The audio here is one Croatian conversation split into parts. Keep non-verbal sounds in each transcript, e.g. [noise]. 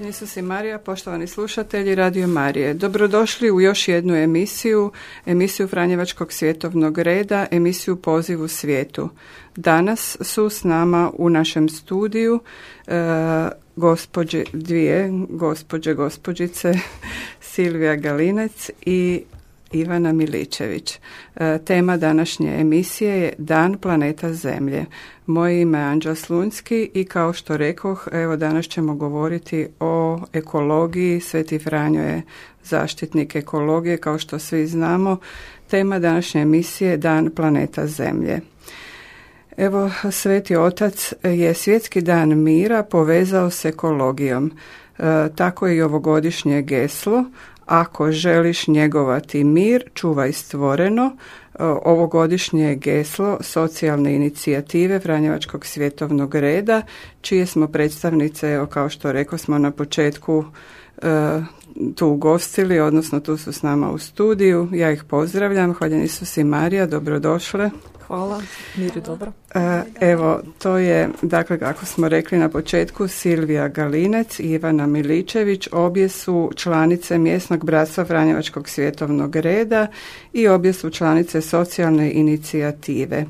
Isus i Marija, poštovani slušatelji Radio Marije. Dobrodošli u još jednu emisiju, emisiju Franjevačkog svjetovnog reda, emisiju Poziv u svijetu. Danas su s nama u našem studiju e, gospođe, dvije gospođe, gospođice [laughs] Silvija Galinec i Ivana Miličević. E, tema današnje emisije je Dan planeta Zemlje. Moje ime je Anđa Slunjski i kao što rekoh, evo danas ćemo govoriti o ekologiji. Sveti Franjo je zaštitnik ekologije, kao što svi znamo. Tema današnje emisije je Dan planeta Zemlje. Evo, Sveti Otac je svjetski dan mira povezao s ekologijom. E, tako je i ovogodišnje geslo, ako želiš njegovati mir, čuvaj stvoreno. E, ovogodišnje geslo socijalne inicijative Franjevačkog svjetovnog reda, čije smo predstavnice, evo, kao što rekao smo na početku, e, tu ugostili, odnosno tu su s nama u studiju. Ja ih pozdravljam. Hvaljeni su si Marija, dobrodošle. Hvala, mir dobro. E, evo, to je, dakle, kako smo rekli na početku, Silvija Galinec i Ivana Miličević, obje su članice mjesnog bratstva Franjevačkog svjetovnog reda i obje su članice socijalne inicijative.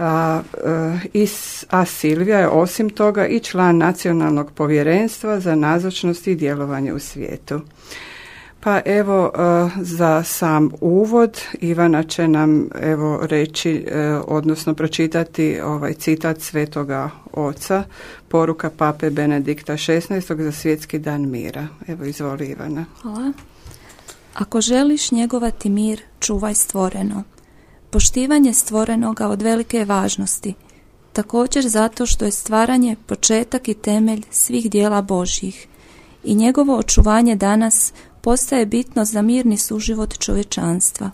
A, e, a Silvija je osim toga i član nacionalnog povjerenstva za nazočnost i djelovanje u svijetu. Pa evo e, za sam uvod Ivana će nam evo reći e, odnosno pročitati ovaj citat Svetoga Oca, poruka Pape Benedikta XVI za svjetski dan mira. Evo izvoli Ivana. Hvala. Ako želiš njegovati mir, čuvaj stvoreno. Poštivanje stvorenoga od velike važnosti. Također zato što je stvaranje početak i temelj svih dijela Božjih i njegovo očuvanje danas postaje bitno za mirni suživot čovječanstva.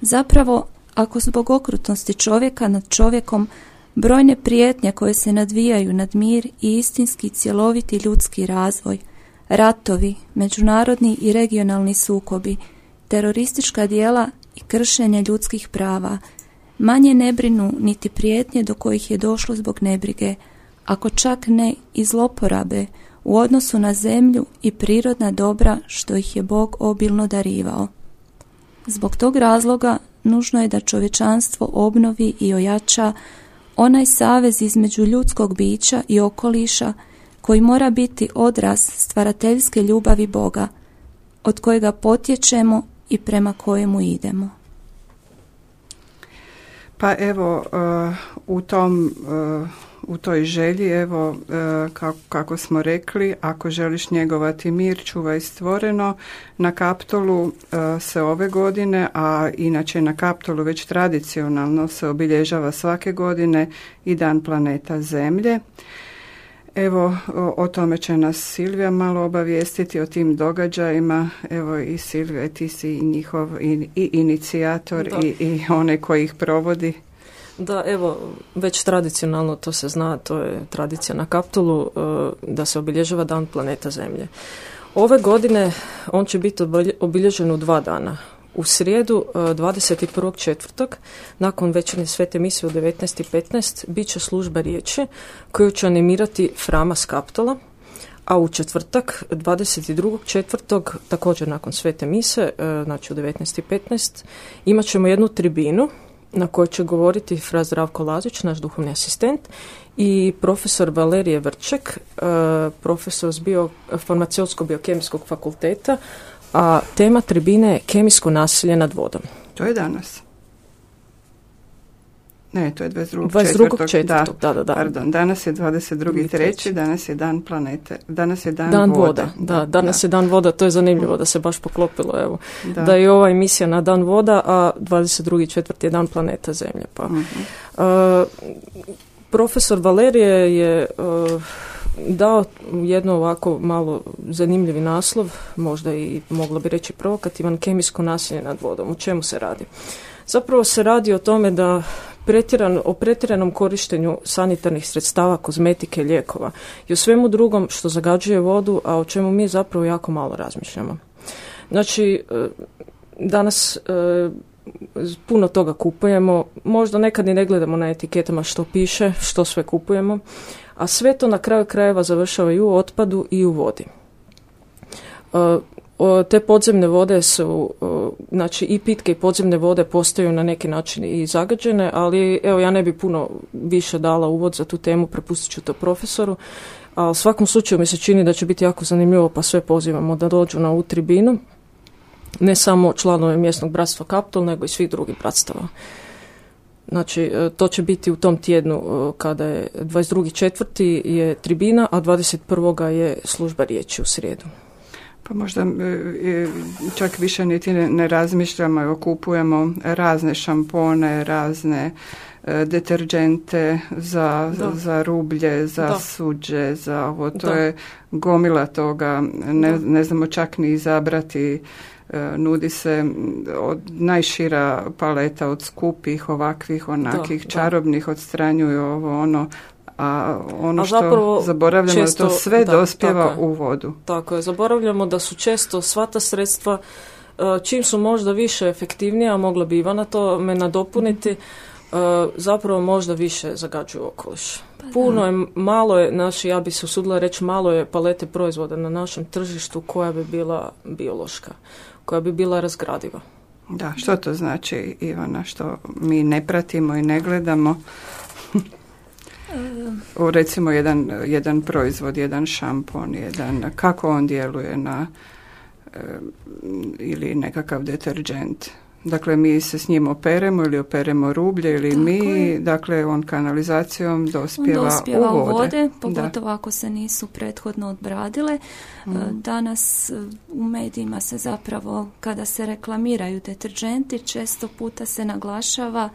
Zapravo, ako zbog okrutnosti čovjeka nad čovjekom brojne prijetnje koje se nadvijaju nad mir i istinski cjeloviti ljudski razvoj, ratovi, međunarodni i regionalni sukobi, teroristička dijela i kršenje ljudskih prava, manje ne brinu niti prijetnje do kojih je došlo zbog nebrige, ako čak ne i zloporabe u odnosu na zemlju i prirodna dobra što ih je Bog obilno darivao. Zbog tog razloga nužno je da čovječanstvo obnovi i ojača onaj savez između ljudskog bića i okoliša koji mora biti odraz stvarateljske ljubavi Boga, od kojega potječemo i prema kojemu idemo. Pa evo, uh, u tom uh, u toj želji, evo kako, kako smo rekli, ako želiš njegovati mir, čuvaj stvoreno. Na Kaptolu se ove godine, a inače na Kaptolu već tradicionalno se obilježava svake godine i Dan planeta Zemlje. Evo, o, tome će nas Silvija malo obavijestiti o tim događajima. Evo i Silvija, ti si njihov i, i inicijator i, i one koji ih provodi. Da, evo, već tradicionalno to se zna, to je tradicija na Kaptulu, e, da se obilježava dan planeta Zemlje. Ove godine on će biti obilježen u dva dana. U srijedu 21. E, četvrtog, nakon večernje svete misije u 19.15, bit će služba riječi koju će animirati Frama Skaptola, a u četvrtak 22. četvrtog, također nakon svete mise, e, znači u 19.15, imat ćemo jednu tribinu na kojoj će govoriti fra Zdravko Lazić, naš duhovni asistent, i profesor Valerije Vrček, e, profesor s bio, farmaceutsko-biokemijskog fakulteta, a tema tribine je kemijsko nasilje nad vodom. To je danas. Ne, to je 22. 22. četvrtog, da, da, da. Pardon, danas je 22. treći, danas je dan planete, danas je dan, dan voda. voda. Da, danas je dan voda, to je zanimljivo da se baš poklopilo, evo. Da, je ova emisija na dan voda, a 22. četvrti je dan planeta Zemlje. Pa. uh profesor Valerije je uh, dao jedno ovako malo zanimljivi naslov, možda i mogla bi reći provokativan, kemijsko nasilje nad vodom. O čemu se radi? Zapravo se radi o tome da pretjeran, o pretjeranom korištenju sanitarnih sredstava, kozmetike, lijekova i o svemu drugom što zagađuje vodu, a o čemu mi zapravo jako malo razmišljamo. Znači, e, danas e, puno toga kupujemo, možda nekad i ne gledamo na etiketama što piše, što sve kupujemo, a sve to na kraju krajeva završava i u otpadu i u vodi. E, te podzemne vode su, znači i pitke i podzemne vode postaju na neki način i zagađene, ali evo ja ne bi puno više dala uvod za tu temu, prepustit ću to profesoru. A u svakom slučaju mi se čini da će biti jako zanimljivo, pa sve pozivamo da dođu na ovu tribinu. Ne samo članove mjesnog bratstva Kaptol, nego i svih drugih bratstava. Znači, e, to će biti u tom tjednu e, kada je 22. četvrti je tribina, a 21. je služba riječi u srijedu. Pa možda e, čak više niti ne razmišljamo, kupujemo razne šampone, razne deterđente za, za rublje, za suđe, za ovo, to je gomila toga, ne, ne znamo čak ni izabrati nudi se od najšira paleta od skupih, ovakvih, onakih, čarobnih, odstranjuju ovo ono, a ono što zaboravljamo često, da to sve da, dospjeva u vodu. Tako je, zaboravljamo da su često sva ta sredstva e, čim su možda više efektivnija, mogla bi Ivana to me nadopuniti, e, zapravo možda više zagađuju okoliš. Pa Puno je, malo je, znači ja bi se usudila reći, malo je palete proizvoda na našem tržištu koja bi bila biološka koja bi bila razgradiva. Da, što to znači Ivana, što mi ne pratimo i ne gledamo? [laughs] U recimo jedan, jedan proizvod, jedan šampon, jedan, kako on djeluje na ili nekakav deterđent. Dakle, mi se s njim operemo ili operemo rublje ili mi, dakle, on kanalizacijom dospjeva, dospjeva u vode. pogotovo ako se nisu prethodno odbradile. Mm. Danas e, u medijima se zapravo, kada se reklamiraju deterđenti, često puta se naglašava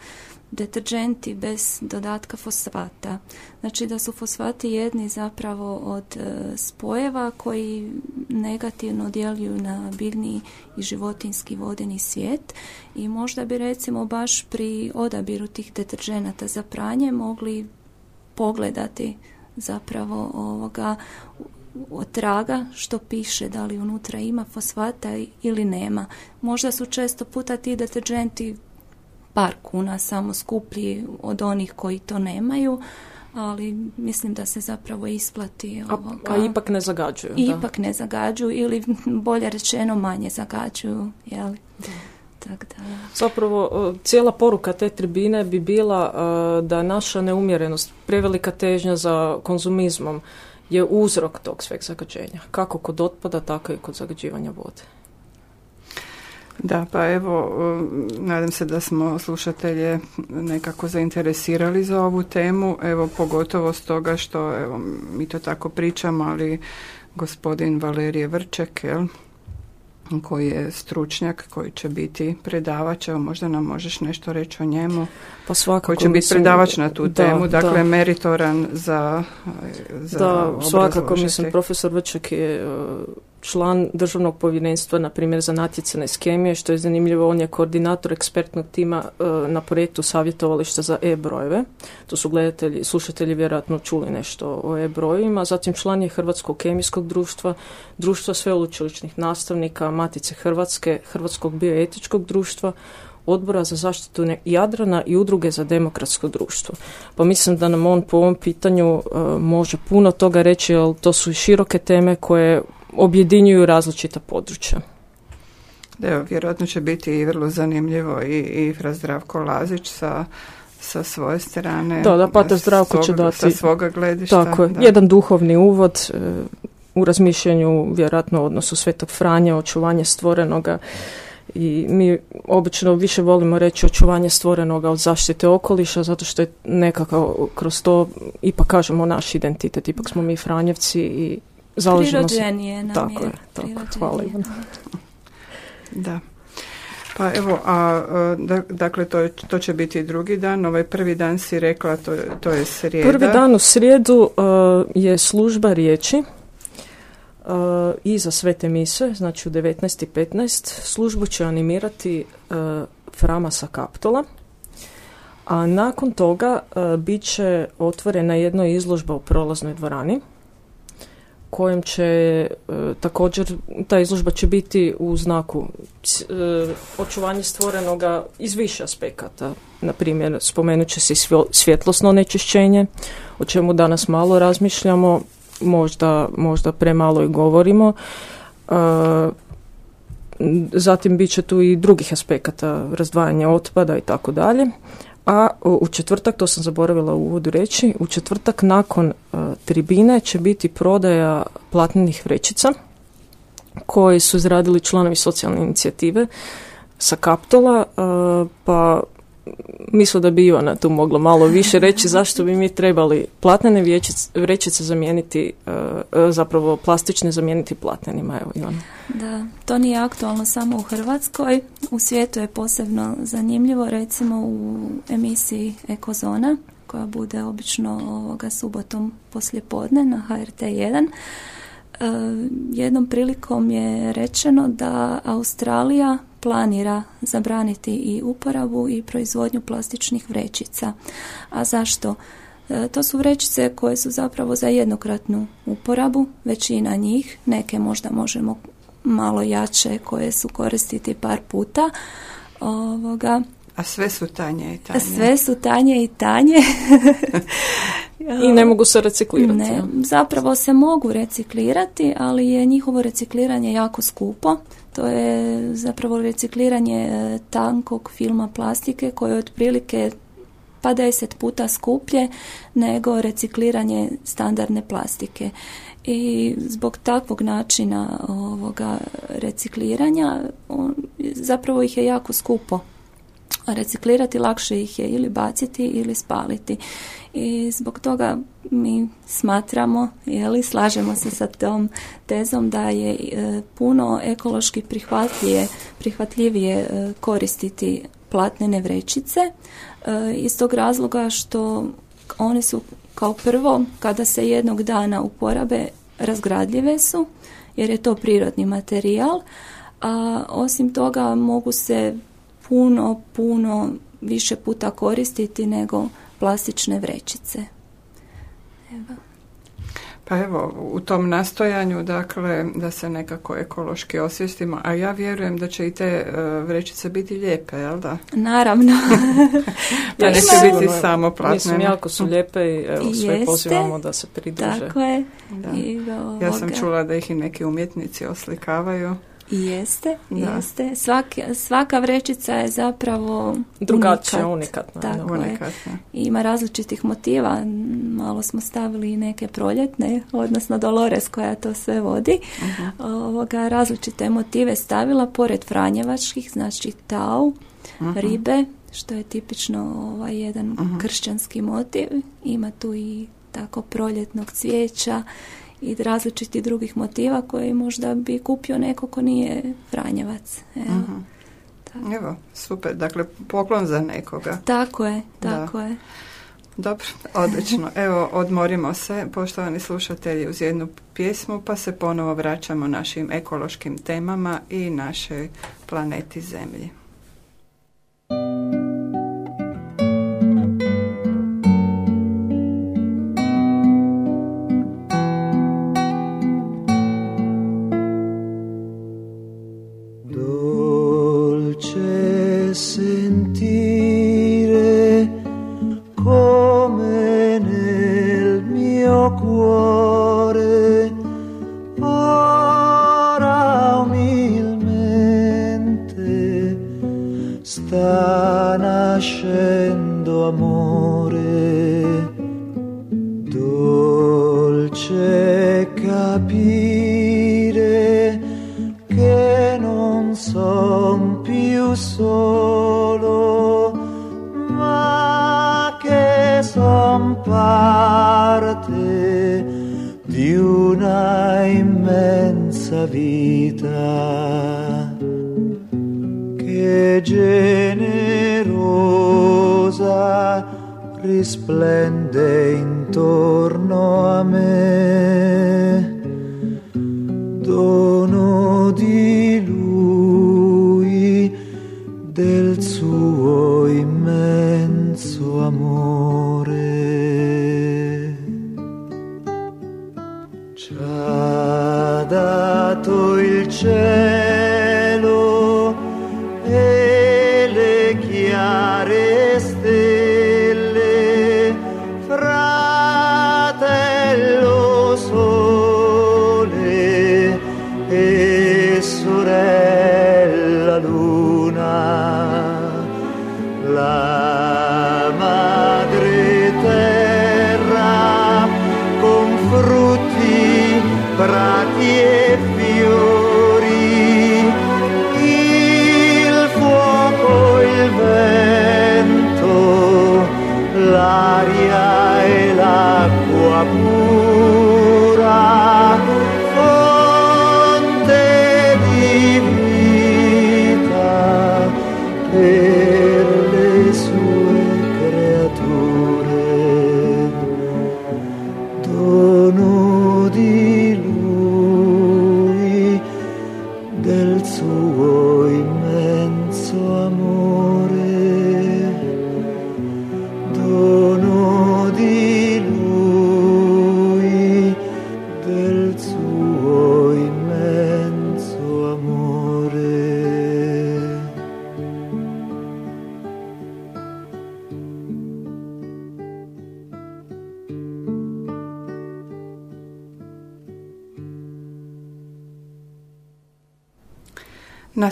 deterđenti bez dodatka fosfata. Znači da su fosfati jedni zapravo od e, spojeva koji negativno djeluju na biljni i životinski vodeni svijet i možda bi recimo baš pri odabiru tih deterđenata za pranje mogli pogledati zapravo ovoga od traga što piše da li unutra ima fosfata ili nema. Možda su često puta ti deterđenti par kuna samo skuplji od onih koji to nemaju, ali mislim da se zapravo isplati ovoga. A, ipak ne zagađuju. Ipak ne zagađuju ili bolje rečeno manje zagađuju, jel? Tak da. Zapravo, cijela poruka te tribine bi bila da naša neumjerenost, prevelika težnja za konzumizmom je uzrok tog sveg zagađenja. Kako kod otpada, tako i kod zagađivanja vode. Da, pa evo, nadam se da smo slušatelje nekako zainteresirali za ovu temu, evo pogotovo stoga što evo, mi to tako pričamo, ali gospodin Valerije Vrček, jel, koji je stručnjak, koji će biti predavač, evo možda nam možeš nešto reći o njemu. Pa svakako. Koji će biti predavač na tu temu, dakle meritoran za, za Da, svakako mislim, profesor Vrček je član državnog povjerenstva, na primjer za natjecane skemije, što je zanimljivo, on je koordinator ekspertnog tima e, na projektu savjetovališta za e-brojeve. To su gledatelji, slušatelji vjerojatno čuli nešto o e-brojevima. Zatim član je Hrvatskog kemijskog društva, društva sveučilišnih nastavnika, Matice Hrvatske, Hrvatskog bioetičkog društva, odbora za zaštitu Jadrana i udruge za demokratsko društvo. Pa mislim da nam on po ovom pitanju e, može puno toga reći, jer to su široke teme koje objedinjuju različita područja. Evo, vjerojatno će biti i vrlo zanimljivo i, i Zdravko Lazić sa sa svoje strane. Da, da, Pater Zdravko će dati. Sa svoga gledišta. Tako je, jedan duhovni uvod e, u razmišljanju vjerojatno odnosu Svetog Franja, očuvanje stvorenoga i mi obično više volimo reći očuvanje stvorenoga od zaštite okoliša zato što je nekako kroz to ipak kažemo naš identitet, ipak smo mi Franjevci i zalažemo se. nam tako je. Tako, hvala [laughs] Da. Pa evo, a, dakle to, je, to će biti drugi dan, ovaj prvi dan si rekla, to, to je srijeda. Prvi dan u srijedu je služba riječi uh, i za svete mise, znači u 19.15. Službu će animirati uh, Frama sa Kaptola, a nakon toga uh, bit će otvorena jedna izložba u prolaznoj dvorani kojem će e, također ta izložba će biti u znaku e, očuvanja stvorenoga iz više aspekata. Na primjer, spomenut će se svjetlosno onečišćenje, o čemu danas malo razmišljamo, možda, možda premalo i govorimo. E, zatim bit će tu i drugih aspekata razdvajanja otpada i tako dalje a u četvrtak, to sam zaboravila u uvodu reći, u četvrtak nakon uh, tribine će biti prodaja platnenih vrećica koji su izradili članovi socijalne inicijative sa Kaptola, uh, pa mislim da bi Ivana tu mogla malo više reći zašto bi mi trebali platnene vrećice zamijeniti, uh, zapravo plastične zamijeniti platnenima. Evo, Ivana. Da, to nije aktualno samo u Hrvatskoj. U svijetu je posebno zanimljivo, recimo u emisiji Ekozona, koja bude obično ovoga subotom poslijepodne na HRT 1. E, jednom prilikom je rečeno da Australija planira zabraniti i uporabu i proizvodnju plastičnih vrećica. A zašto? E, to su vrećice koje su zapravo za jednokratnu uporabu, većina njih, neke možda možemo malo jače koje su koristiti par puta. Ovoga, a sve su tanje i tanje. Sve su tanje i tanje. [laughs] I ne mogu se reciklirati. Ne, zapravo se mogu reciklirati, ali je njihovo recikliranje jako skupo. To je zapravo recikliranje e, tankog filma plastike koje je otprilike pa deset puta skuplje nego recikliranje standardne plastike. I zbog takvog načina ovoga recikliranja on, zapravo ih je jako skupo reciklirati, lakše ih je ili baciti ili spaliti. I zbog toga mi smatramo, jeli, slažemo se sa tom tezom da je e, puno ekološki prihvatljivije, prihvatljivije e, koristiti platnene vrećice e, iz tog razloga što one su kao prvo kada se jednog dana uporabe razgradljive su jer je to prirodni materijal a osim toga mogu se puno, puno više puta koristiti nego plastične vrećice. Evo. Pa evo, u tom nastojanju, dakle, da se nekako ekološki osvijestimo, a ja vjerujem da će i te uh, vrećice biti lijepe, jel da? Naravno. [laughs] pa neće biti samo platne. Mislim, jako su lijepe i evo, sve pozivamo da se pridruže. Tako je. Da. I ja sam čula da ih i neki umjetnici oslikavaju. Jeste, jeste. svaka vrećica je zapravo drugačija, unikatna. Tako Ima različitih motiva. Malo smo stavili i neke proljetne, odnosno Dolores koja to sve vodi. uh Ovoga, različite motive stavila pored franjevačkih, znači tau, ribe, što je tipično ovaj jedan kršćanski motiv. Ima tu i tako proljetnog cvijeća i različitih drugih motiva koji možda bi kupio neko ko nije Franjevac. Evo. Evo, super. Dakle, poklon za nekoga. Tako je, tako je. Dobro, odlično. [laughs] Evo, odmorimo se, poštovani slušatelji, uz jednu pjesmu, pa se ponovo vraćamo našim ekološkim temama i naše planeti Zemlji.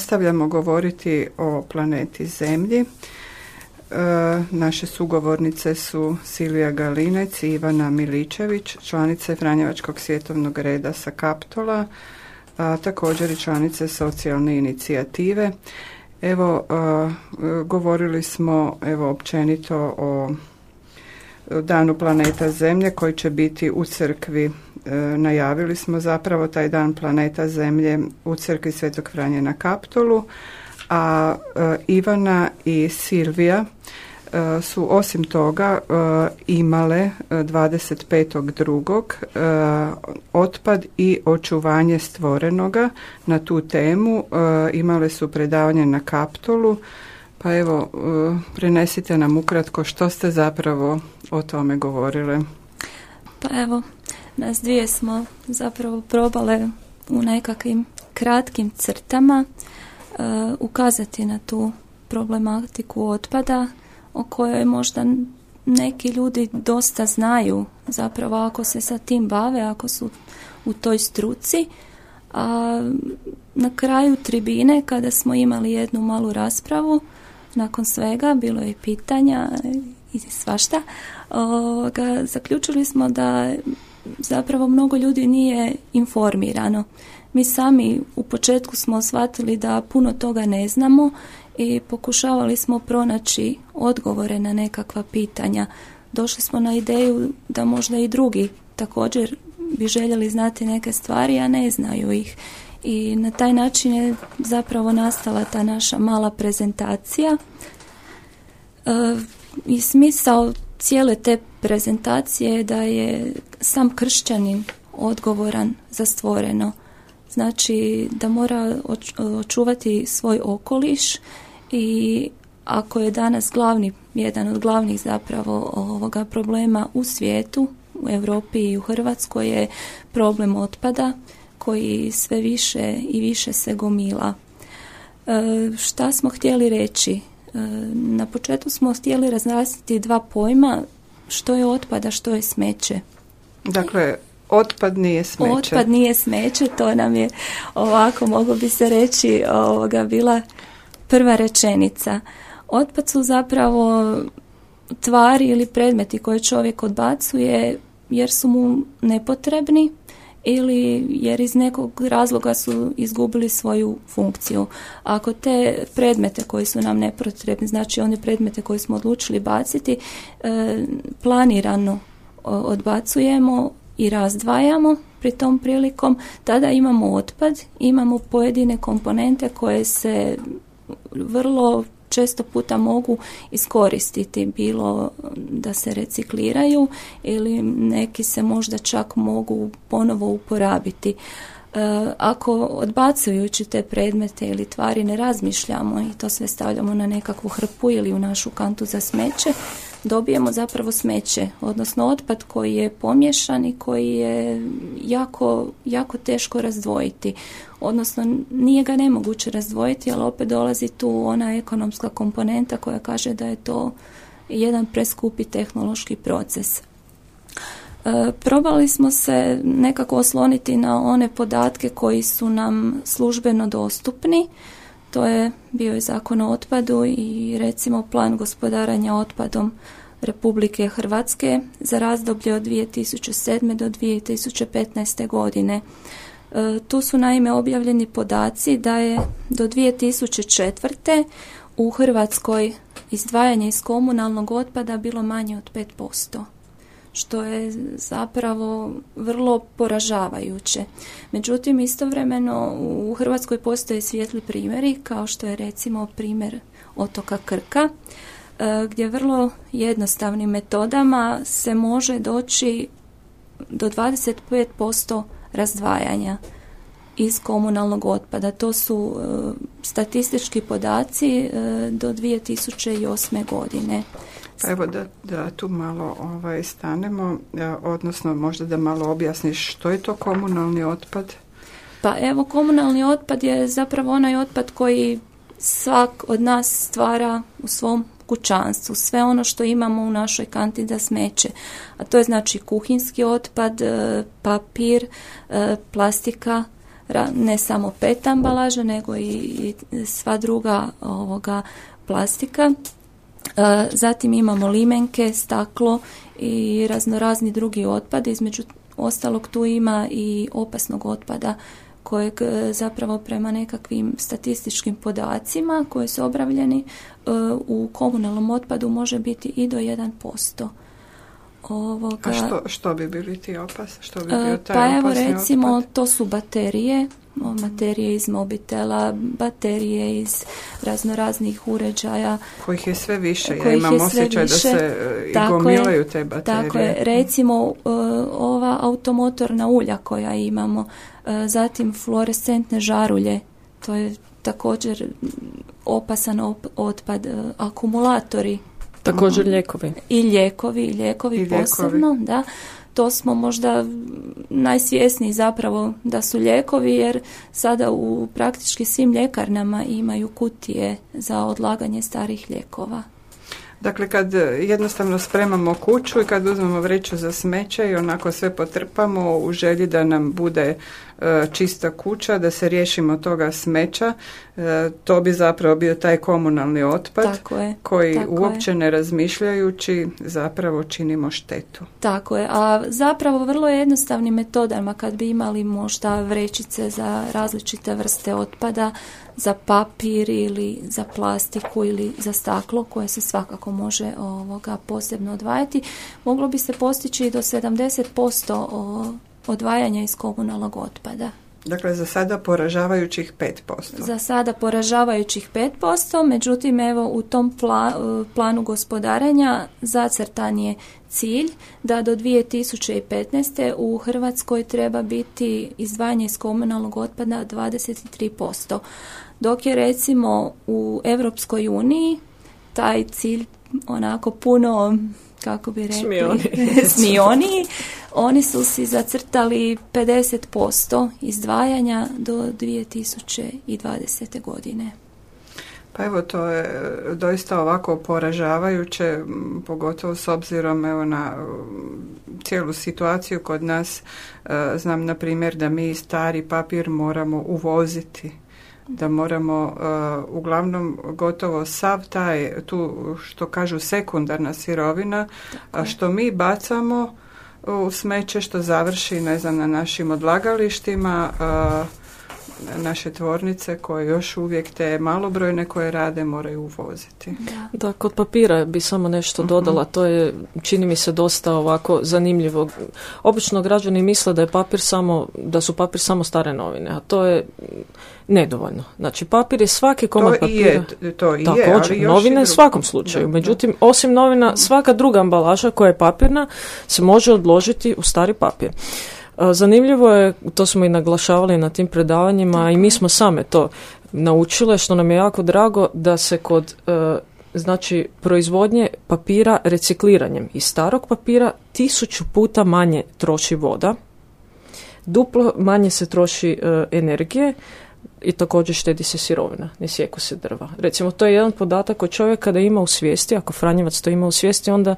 Nastavljamo govoriti o planeti Zemlji. E, naše sugovornice su Silvija Galinec i Ivana Miličević, članice Franjevačkog svjetovnog reda sa Kaptola, a također i članice socijalne inicijative. Evo, e, govorili smo evo općenito o danu planeta Zemlje koji će biti u crkvi najavili smo zapravo taj dan planeta Zemlje u crkvi Svetog Franje na Kaptolu, a e, Ivana i Silvija e, su osim toga imale 25.2. otpad i očuvanje stvorenoga na tu temu. Imale su predavanje na Kaptolu, pa evo prenesite nam ukratko što ste zapravo o tome govorile. Pa evo, nas dvije smo zapravo probale u nekakvim kratkim crtama uh, ukazati na tu problematiku otpada o kojoj možda neki ljudi dosta znaju zapravo ako se sa tim bave, ako su u toj struci, A na kraju tribine, kada smo imali jednu malu raspravu, nakon svega, bilo je pitanja i svašta, ovoga, zaključili smo da zapravo mnogo ljudi nije informirano. Mi sami u početku smo shvatili da puno toga ne znamo i pokušavali smo pronaći odgovore na nekakva pitanja. Došli smo na ideju da možda i drugi također bi željeli znati neke stvari, a ne znaju ih. I na taj način je zapravo nastala ta naša mala prezentacija. E, I smisao cijele te prezentacije je da je sam kršćanin odgovoran za stvoreno. Znači da mora očuvati svoj okoliš i ako je danas glavni, jedan od glavnih zapravo ovoga problema u svijetu, u Europi i u Hrvatskoj je problem otpada koji sve više i više se gomila. E, šta smo htjeli reći? E, na početku smo htjeli razrastiti dva pojma što je otpada, što je smeće. Dakle, otpad nije smeće. Otpad nije smeće, to nam je ovako, mogu bi se reći, ovoga bila prva rečenica. Otpad su zapravo tvari ili predmeti koje čovjek odbacuje jer su mu nepotrebni ili jer iz nekog razloga su izgubili svoju funkciju. Ako te predmete koji su nam nepotrebni, znači one predmete koje smo odlučili baciti, e, planirano odbacujemo i razdvajamo pri tom prilikom, tada imamo otpad, imamo pojedine komponente koje se vrlo često puta mogu iskoristiti bilo da se recikliraju ili neki se možda čak mogu ponovo uporabiti. E, ako odbacujući te predmete ili tvari ne razmišljamo i to sve stavljamo na nekakvu hrpu ili u našu kantu za smeće, dobijemo zapravo smeće, odnosno otpad koji je pomješan i koji je jako, jako teško razdvojiti. Odnosno nije ga nemoguće razdvojiti, ali opet dolazi tu ona ekonomska komponenta koja kaže da je to jedan preskupi tehnološki proces. E, probali smo se nekako osloniti na one podatke koji su nam službeno dostupni. To je bio i zakon o otpadu i recimo plan gospodaranja otpadom Republike Hrvatske za razdoblje od 2007. do 2015. godine. E, tu su naime objavljeni podaci da je do 2004. u Hrvatskoj izdvajanje iz komunalnog otpada bilo manje od 5% što je zapravo vrlo poražavajuće. Međutim, istovremeno u Hrvatskoj postoje svijetli primjeri, kao što je recimo primjer otoka Krka, e, gdje vrlo jednostavnim metodama se može doći do 25% razdvajanja iz komunalnog otpada. To su e, statistički podaci e, do 2008. godine. Pa evo da, da tu malo ovaj, stanemo, e, odnosno možda da malo objasniš što je to komunalni otpad? Pa evo komunalni otpad je zapravo onaj otpad koji svak od nas stvara u svom kućanstvu, sve ono što imamo u našoj kanti za smeće. A to je znači kuhinski otpad, e, papir, e, plastika, ne samo pet ambalaža, nego i sva druga ovoga plastika. E, zatim imamo limenke, staklo i raznorazni drugi otpad. Između ostalog tu ima i opasnog otpada kojeg e, zapravo prema nekakvim statističkim podacima koji su obravljeni e, u komunalnom otpadu može biti i do 1%. Ovoga, A što, što bi bili ti opas? Što bi bio taj pa evo recimo to su baterije materije iz mobitela, baterije iz raznoraznih uređaja. Kojih je sve više, ja imam osjećaj da se e, i gomilaju te baterije. Tako je, recimo e, ova automotorna ulja koja imamo, e, zatim fluorescentne žarulje, to je također opasan otpad, akumulatori. Također lijekovi. I lijekovi, i lijekovi I posebno, da to smo možda najsvjesniji zapravo da su lijekovi jer sada u praktički svim ljekarnama imaju kutije za odlaganje starih lijekova. Dakle, kad jednostavno spremamo kuću i kad uzmemo vreću za smeće i onako sve potrpamo u želji da nam bude e, čista kuća, da se riješimo toga smeća, e, to bi zapravo bio taj komunalni otpad koji uopće ne razmišljajući zapravo činimo štetu. Tako je, a zapravo vrlo jednostavnim metodama kad bi imali možda vrećice za različite vrste otpada, za papir ili za plastiku ili za staklo koje se svakako može ovoga posebno odvajati, moglo bi se postići do 70% odvajanja iz komunalnog otpada. Dakle, za sada poražavajućih 5%. Za sada poražavajućih 5%, međutim, evo, u tom planu gospodarenja zacrtan je cilj da do 2015. u Hrvatskoj treba biti izdvajanje iz komunalnog otpada 23%. Dok je recimo u Europskoj uniji taj cilj onako puno kako bi rekli, smioniji. [laughs] [laughs] Oni su si zacrtali 50% izdvajanja do 2020. godine. Pa evo to je doista ovako poražavajuće, pogotovo s obzirom evo na cijelu situaciju kod nas. E, znam na primjer da mi stari papir moramo uvoziti da moramo uh, uglavnom gotovo sav taj tu što kažu sekundarna sirovina a što mi bacamo u smeće što završi ne znam na našim odlagalištima naše tvornice koje još uvijek te malobrojne koje rade moraju uvoziti. Da, kod papira bi samo nešto mhm. dodala, to je čini mi se dosta ovako zanimljivo. Obično građani misle da je papir samo, da su papir samo stare novine, a to je nedovoljno. Znači papir je svaki komad to papira. Je, to i Također, je, novine u svakom slučaju. Međutim, osim novina, svaka druga ambalaža koja je papirna se može odložiti u stari papir. Zanimljivo je, to smo i naglašavali na tim predavanjima i mi smo same to naučile, što nam je jako drago da se kod e, znači proizvodnje papira recikliranjem iz starog papira tisuću puta manje troši voda, duplo manje se troši e, energije i također štedi se sirovina, ne sjeku se drva. Recimo, to je jedan podatak od čovjeka da ima u svijesti, ako Franjevac to ima u svijesti, onda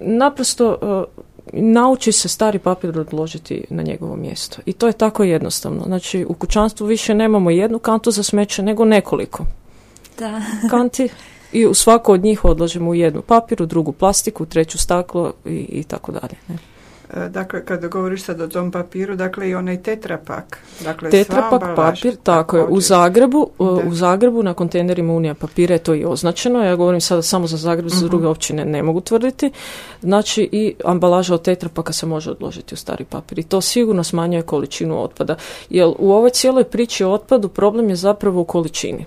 naprosto e, nauči se stari papir odložiti na njegovo mjesto. I to je tako jednostavno. Znači, u kućanstvu više nemamo jednu kantu za smeće, nego nekoliko da. [laughs] kanti i u svako od njih odložimo u jednu papir, u drugu plastiku, treću staklo i, i tako dalje. Ne? E, dakle, kada govoriš sad o tom papiru, dakle i onaj tetrapak. Dakle, tetrapak papir, tako je. U Zagrebu, u Zagrebu na kontejnerima Unija papira je to i označeno. Ja govorim sada samo za Zagreb, za mhm. druge općine ne mogu tvrditi. Znači i ambalaža od tetrapaka se može odložiti u stari papir. I to sigurno smanjuje količinu otpada. Jer u ovoj cijeloj priči o otpadu problem je zapravo u količini.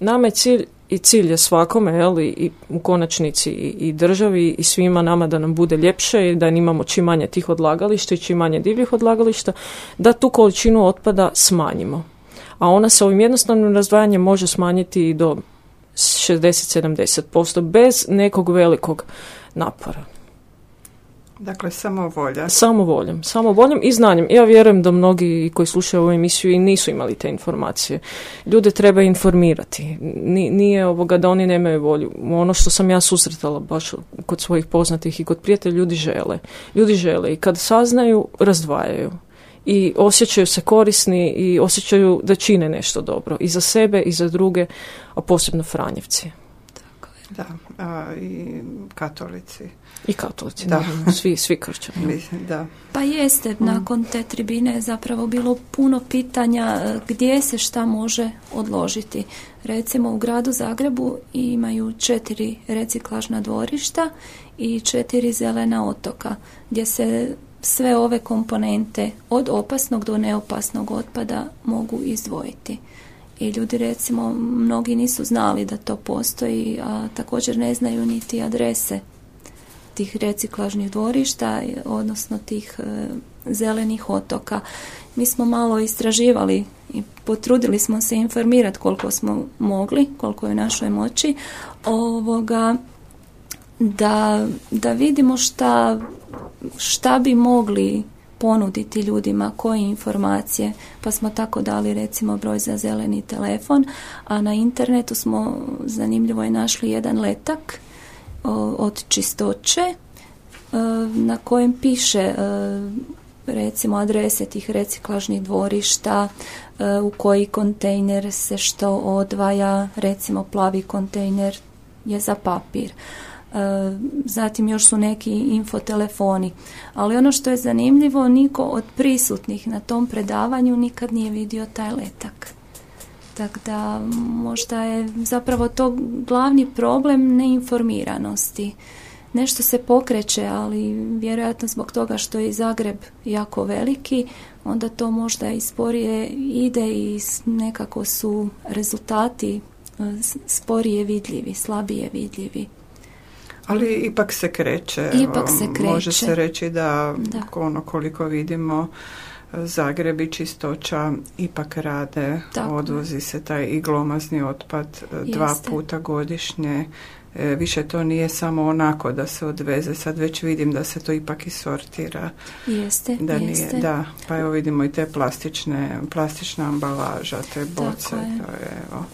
Nama je cilj i cilj je svakome, jel, i u konačnici i, i državi i svima nama da nam bude ljepše i da imamo čim manje tih odlagališta i čim manje divljih odlagališta, da tu količinu otpada smanjimo. A ona se ovim jednostavnim razdvajanjem može smanjiti i do 60-70% bez nekog velikog napora. Dakle, samo volja. Samo voljom. Samo voljom i znanjem. Ja vjerujem da mnogi koji slušaju ovu emisiju i nisu imali te informacije. Ljude treba informirati. Nije ovoga da oni nemaju volju. Ono što sam ja susretala baš kod svojih poznatih i kod prijatelja, ljudi žele. Ljudi žele i kad saznaju, razdvajaju. I osjećaju se korisni i osjećaju da čine nešto dobro. I za sebe i za druge, a posebno Franjevci. Tako je. Da, a, i katolici. I katolici, da. svi, svi kršćani. Da. Pa jeste, mm. nakon te tribine je zapravo bilo puno pitanja e, gdje se šta može odložiti. Recimo u gradu Zagrebu imaju četiri reciklažna dvorišta i četiri zelena otoka gdje se sve ove komponente od opasnog do neopasnog otpada mogu izdvojiti. I ljudi recimo, mnogi nisu znali da to postoji, a također ne znaju niti adrese tih reciklažnih dvorišta, odnosno tih e, zelenih otoka. Mi smo malo istraživali i potrudili smo se informirati koliko smo mogli, koliko je u našoj moći, ovoga, da, da vidimo šta, šta bi mogli ponuditi ljudima koje informacije, pa smo tako dali recimo broj za zeleni telefon, a na internetu smo zanimljivo je našli jedan letak od čistoće e, na kojem piše e, recimo adrese tih reciklažnih dvorišta, e, u koji kontejner se što odvaja, recimo plavi kontejner je za papir. Zatim još su neki infotelefoni. Ali ono što je zanimljivo, niko od prisutnih na tom predavanju nikad nije vidio taj letak. Tako da možda je zapravo to glavni problem neinformiranosti. Nešto se pokreće, ali vjerojatno zbog toga što je Zagreb jako veliki, onda to možda i sporije ide i nekako su rezultati e, sporije vidljivi, slabije vidljivi. Ali ipak se kreće. Ipak se kreće. Može se reći da, da. ono koliko vidimo Zagreb i čistoća ipak rade, Tako. odvozi se taj i glomazni otpad e, dva puta godišnje. E, više to nije samo onako da se odveze, sad već vidim da se to ipak i sortira. Jeste, da jeste. Nije, da, pa evo vidimo i te plastične, plastična ambalaža, te boce, je. to je evo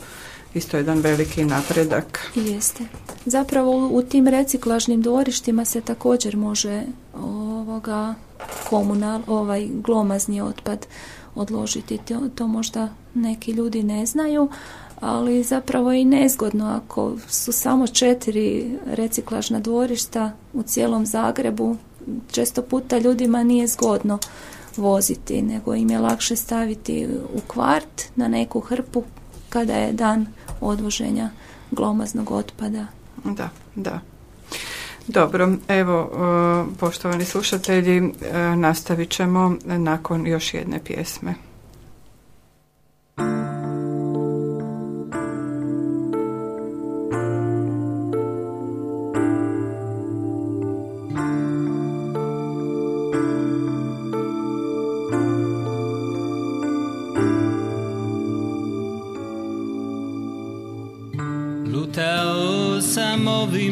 isto jedan veliki napredak. Jeste. Zapravo u tim reciklažnim dvorištima se također može ovoga komunal, ovaj glomazni otpad odložiti. To, to možda neki ljudi ne znaju, ali zapravo i nezgodno ako su samo četiri reciklažna dvorišta u cijelom Zagrebu. Često puta ljudima nije zgodno voziti, nego im je lakše staviti u kvart na neku hrpu kada je dan odvoženja glomaznog otpada. Da, da. Dobro, evo, e, poštovani slušatelji, e, nastavit ćemo nakon još jedne pjesme.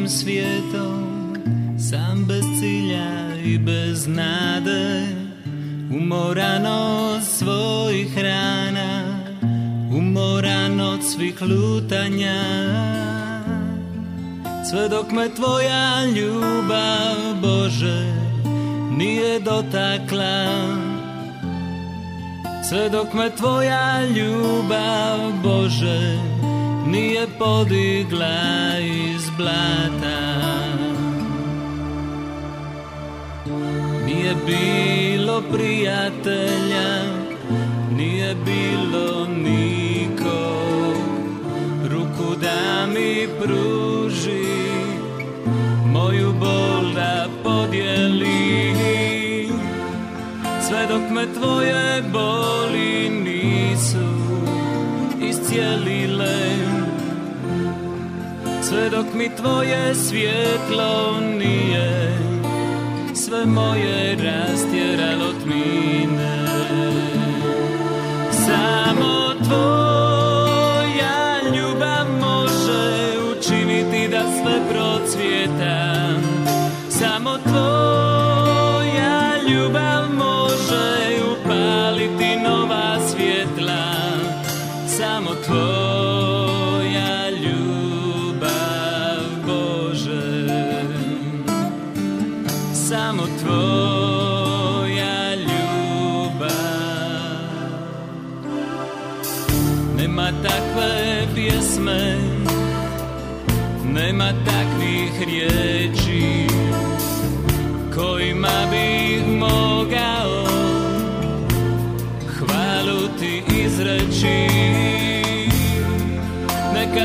Ovim svijetom sam bez cilja i bez nade Umoran od svojih rana Umoran od svih lutanja. Sve dok me tvoja ljubav Bože Nije dotakla Sve dok me tvoja ljubav Bože Nije podigla iz blata. Nije bilo prijatelja, nije bilo niko Ruku da mi pruži, moju bol da podijeli. Sve dok me tvoje boli nisu iscijelile Sve dok mi tvoje svjetlo nije sve moje rastjeralo tmine. Samo tvoja ljubav može učiniti da sve procvjeta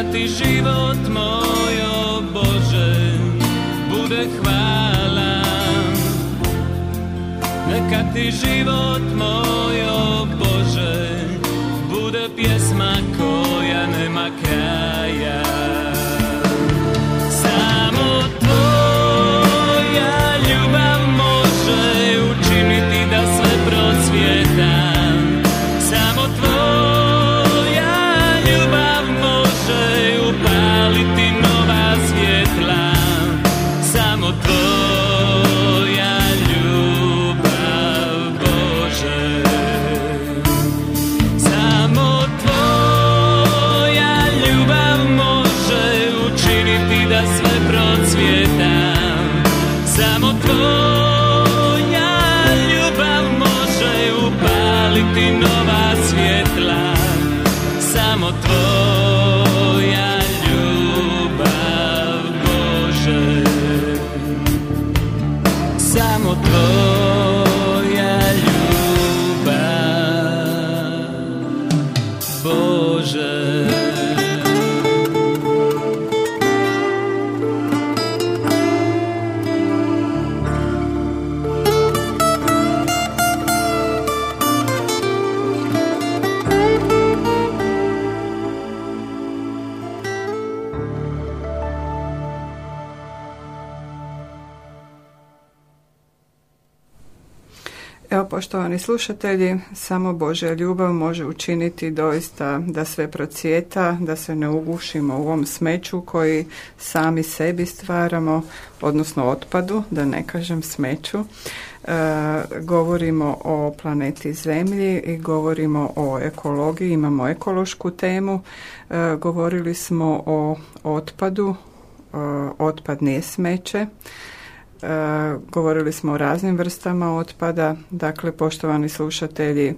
Neka ti život moj, o Bože Bude hvala neka ti život moj, o Bože, bude pjesma koja Samo tvoja poštovani slušatelji, samo Božja ljubav može učiniti doista da sve procvjeta, da se ne ugušimo u ovom smeću koji sami sebi stvaramo, odnosno otpadu, da ne kažem smeću. E, govorimo o planeti Zemlji i govorimo o ekologiji, imamo ekološku temu. E, govorili smo o otpadu, e, otpad nije smeće. E, govorili smo o raznim vrstama otpada, dakle poštovani slušatelji,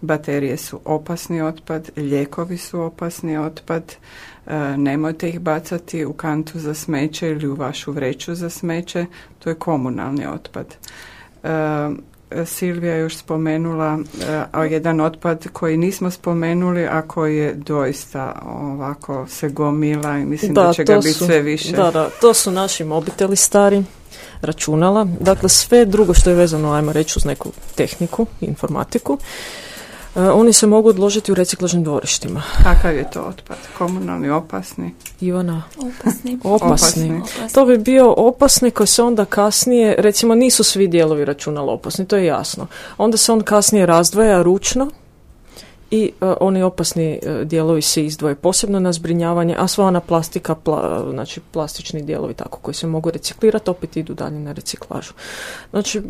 baterije su opasni otpad, lijekovi su opasni otpad, e, nemojte ih bacati u kantu za smeće ili u vašu vreću za smeće, to je komunalni otpad. E, Silvija još spomenula a jedan otpad koji nismo spomenuli, a koji je doista ovako se gomila i mislim da, će ga biti sve više. Da, da, to su naši mobiteli stari računala. Dakle, sve drugo što je vezano, ajmo reći, uz neku tehniku, informatiku, e, oni se mogu odložiti u reciklažnim dvorištima. Kakav je to otpad? Komunalni, opasni? Ivana? Opasni. [laughs] opasni. To bi bio opasni koji se onda kasnije, recimo nisu svi dijelovi računala opasni, to je jasno. Onda se on kasnije razdvaja ručno i uh, oni opasni uh, dijelovi se izdvoje posebno na zbrinjavanje, a sva ona plastika, znači plastični dijelovi tako koji se mogu reciklirati, opet idu dalje na reciklažu. Znači,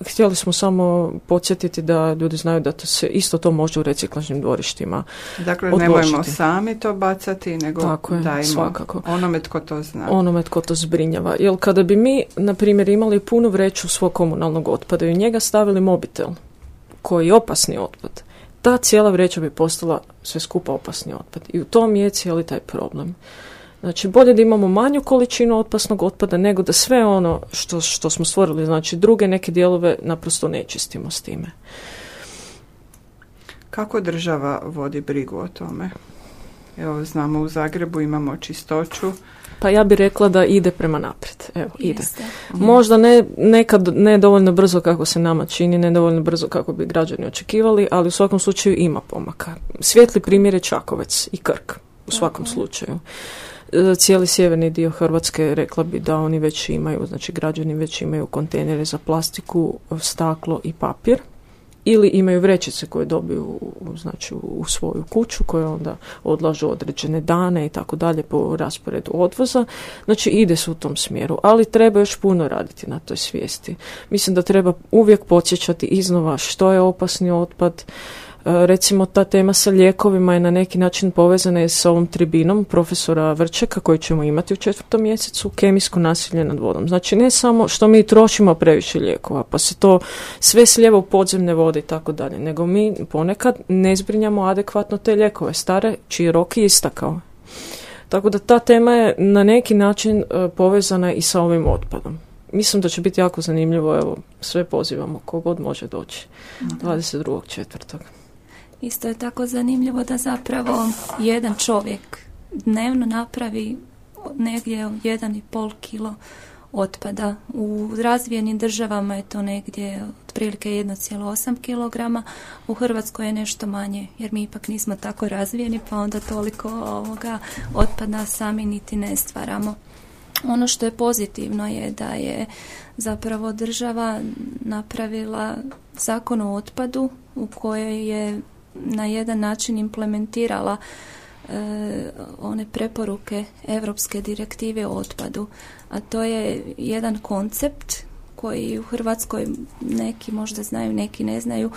htjeli smo samo podsjetiti da ljudi znaju da to se isto to može u reciklažnim dvorištima Dakle, odložiti. nemojmo sami to bacati, nego tako je, dajmo svakako. onome tko to zna. Onome tko to zbrinjava. Jer kada bi mi, na primjer, imali punu vreću svog komunalnog otpada i u njega stavili mobitel, koji je opasni otpad, ta cijela vreća bi postala sve skupa opasni otpad. I u tom je cijeli taj problem. Znači, bolje da imamo manju količinu opasnog otpada nego da sve ono što, što smo stvorili, znači druge neke dijelove naprosto nečistimo s time. Kako država vodi brigu o tome? Evo, znamo u Zagrebu imamo čistoću, pa ja bih rekla da ide prema naprijed. Evo, ide. Možda ne, nekad ne dovoljno brzo kako se nama čini, ne dovoljno brzo kako bi građani očekivali, ali u svakom slučaju ima pomaka. Svijetli primjer je Čakovec i Krk, u svakom slučaju. E, cijeli sjeverni dio Hrvatske rekla bi da oni već imaju, znači građani već imaju kontejnere za plastiku, staklo i papir ili imaju vrećice koje dobiju znači, u svoju kuću koje onda odlažu određene dane i tako dalje po rasporedu odvoza. Znači ide se u tom smjeru, ali treba još puno raditi na toj svijesti. Mislim da treba uvijek podsjećati iznova što je opasni otpad, recimo ta tema sa lijekovima je na neki način povezana s ovom tribinom profesora Vrčeka koji ćemo imati u četvrtom mjesecu, kemijsko nasilje nad vodom. Znači ne samo što mi trošimo previše lijekova, pa se to sve slijeva u podzemne vode i tako dalje, nego mi ponekad ne zbrinjamo adekvatno te lijekove, stare čiji rok je istakao. Tako da ta tema je na neki način e, povezana i sa ovim otpadom. Mislim da će biti jako zanimljivo, evo, sve pozivamo, kogod može doći, 22. četvrtog. Isto je tako zanimljivo da zapravo jedan čovjek dnevno napravi negdje 1,5 kilo otpada. U razvijenim državama je to negdje otprilike 1,8 kg, u Hrvatskoj je nešto manje jer mi ipak nismo tako razvijeni pa onda toliko ovoga otpada sami niti ne stvaramo. Ono što je pozitivno je da je zapravo država napravila zakon o otpadu u kojoj je na jedan način implementirala e, one preporuke Europske direktive o otpadu, a to je jedan koncept koji u Hrvatskoj neki možda znaju, neki ne znaju,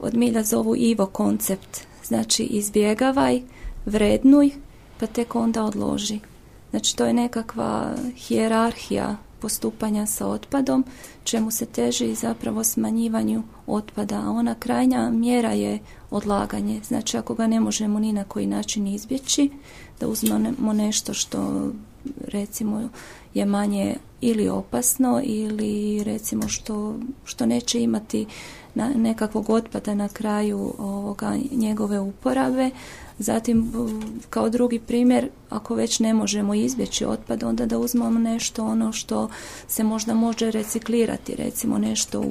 od milja zovu IVO koncept. Znači izbjegavaj, vrednuj, pa tek onda odloži. Znači to je nekakva hijerarhija postupanja sa otpadom, čemu se teži zapravo smanjivanju otpada, a ona krajnja mjera je odlaganje. Znači ako ga ne možemo ni na koji način izbjeći, da uzmemo nešto što recimo je manje ili opasno ili recimo što, što neće imati nekakvog otpada na kraju ovoga, njegove uporabe. Zatim, kao drugi primjer, ako već ne možemo izbjeći otpad, onda da uzmemo nešto ono što se možda može reciklirati, recimo nešto u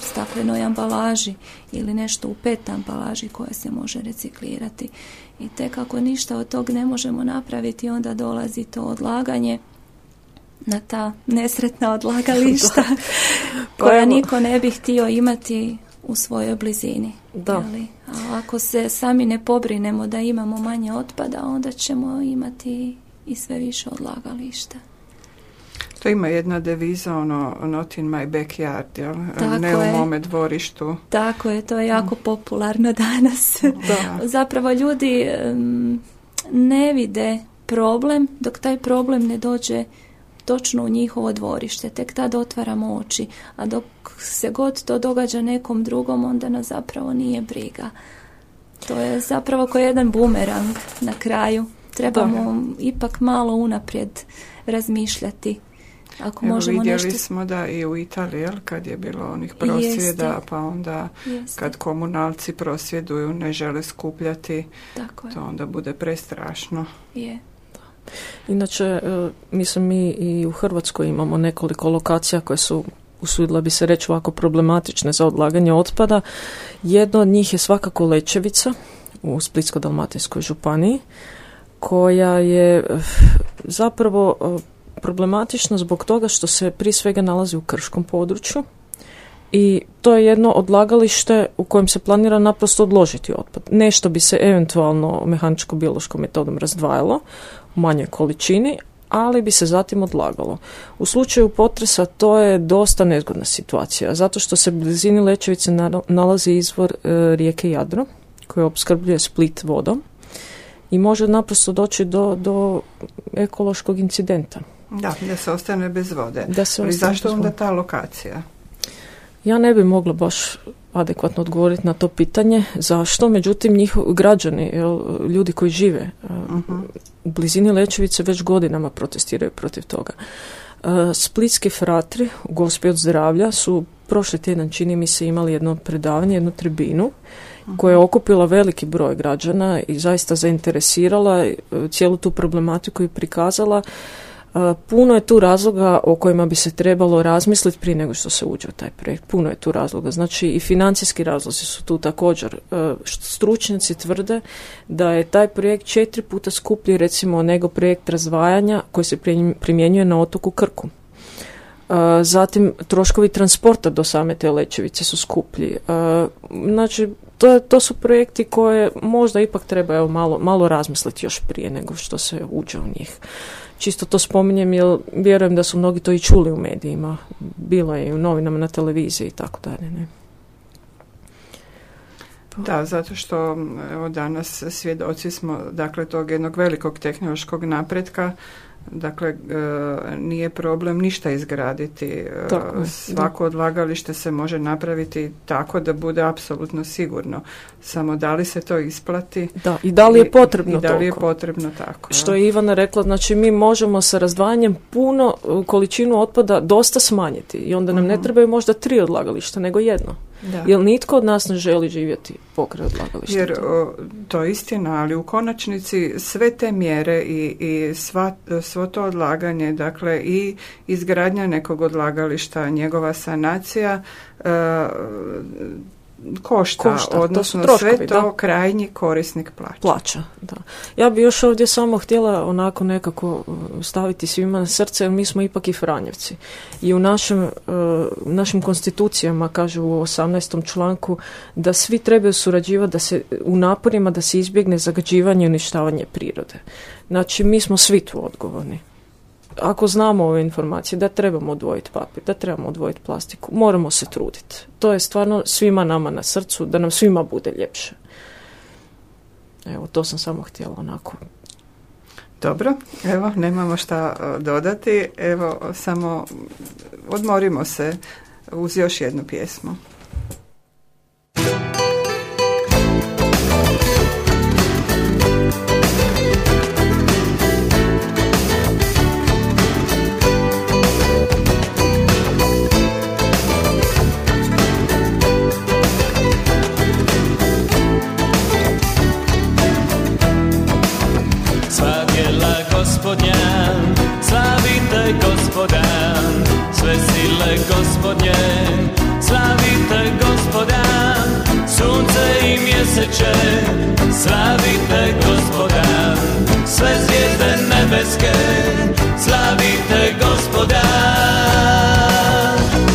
staklenoj ambalaži ili nešto u pet ambalaži koja se može reciklirati. I tek ako ništa od tog ne možemo napraviti, onda dolazi to odlaganje na ta nesretna odlagališta [laughs] koja niko ne bi htio imati u svojoj blizini. Da. A ako se sami ne pobrinemo da imamo manje otpada, onda ćemo imati i sve više odlagališta. To ima jedna deviza, ono, not in my backyard, jel? Tako ne je. u mome dvorištu. Tako je, to je jako popularno danas. Da. [laughs] Zapravo ljudi em, ne vide problem dok taj problem ne dođe točno u njihovo dvorište. Tek tad otvaramo oči. A dok se god to događa nekom drugom, onda nas zapravo nije briga. To je zapravo kao jedan bumerang na kraju. Trebamo ipak malo unaprijed razmišljati. Ako Evo, možemo vidjeli nešto... smo da i u Italiji, jel, kad je bilo onih prosvjeda, Jeste. pa onda Jeste. kad komunalci prosvjeduju, ne žele skupljati, Tako je. to onda bude prestrašno. je. Inače, e, mislim mi i u Hrvatskoj imamo nekoliko lokacija koje su usudila bi se reći ovako problematične za odlaganje otpada. Jedno od njih je svakako Lečevica u Splitsko-dalmatinskoj županiji koja je eh, zapravo eh, problematična zbog toga što se prije svega nalazi u krškom području i to je jedno odlagalište u kojem se planira naprosto odložiti otpad. Nešto bi se eventualno mehaničko-biološkom metodom razdvajalo u manjoj količini, ali bi se zatim odlagalo. U slučaju potresa to je dosta nezgodna situacija, zato što se blizini Lečevice nalazi izvor e, rijeke Jadro, koji opskrbljuje Split vodom i može naprosto doći do, do ekološkog incidenta. Da, da se ostane bez vode. Da se Ali ostane zašto bez onda vode. ta lokacija? Ja ne bi mogla baš adekvatno odgovoriti na to pitanje zašto, međutim njihovi građani, jel, ljudi koji žive e, u blizini Lečevice već godinama protestiraju protiv toga. E, Splitski fratri u Gospi od zdravlja su prošli tjedan čini mi se imali jedno predavanje, jednu tribinu koja je okupila veliki broj građana i zaista zainteresirala e, cijelu tu problematiku i prikazala Puno je tu razloga o kojima bi se trebalo razmisliti prije nego što se uđe u taj projekt. Puno je tu razloga. Znači i financijski razlozi su tu također. Stručnjaci tvrde da je taj projekt četiri puta skuplji recimo nego projekt razdvajanja koji se primj- primjenjuje na otoku Krku. Zatim troškovi transporta do same te Lečevice su skuplji. Znači to, to su projekti koje možda ipak treba evo, malo, malo razmisliti još prije nego što se uđe u njih. Čisto to spominjem jer vjerujem da su mnogi to i čuli u medijima. Bilo je i u novinama, na televiziji i tako dalje. Ne? Da, zato što evo danas svjedoci smo dakle tog jednog velikog tehnološkog napretka Dakle, e, nije problem ništa izgraditi. E, Tako Svako odlagalište se može napraviti tako da bude apsolutno sigurno. Samo da li se to isplati Da, i da li je i- potrebno i da li je potrebno tako. Što je Ivana rekla, znači mi možemo sa razdvajanjem puno e, količinu otpada dosta smanjiti i onda nam ne trebaju možda tri odlagališta, nego jedno. Da. Jer nitko od nas ne želi živjeti pokraj odlagališta. Jer o, to je istina, ali u konačnici sve te mjere i, i sva, svo to odlaganje, dakle i izgradnja nekog odlagališta, njegova sanacija, e, košta, Košta, to odnosno troškovi, sve to da. krajnji korisnik plaća. plaća. Da. Ja bi još ovdje samo htjela onako nekako uh, staviti svima na srce, jer mi smo ipak i Franjevci. I u našem, uh, našim konstitucijama, kaže u 18. članku, da svi trebaju surađivati da se u naporima da se izbjegne zagađivanje i uništavanje prirode. Znači, mi smo svi tu odgovorni. Ako znamo ove informacije, da trebamo odvojiti papir, da trebamo odvojiti plastiku, moramo se truditi. To je stvarno svima nama na srcu, da nam svima bude ljepše. Evo, to sam samo htjela onako. Dobro, evo, nemamo šta e, dodati, evo, samo odmorimo se uz još jednu pjesmu. Sve zvijezde nebeske, slavite gospoda,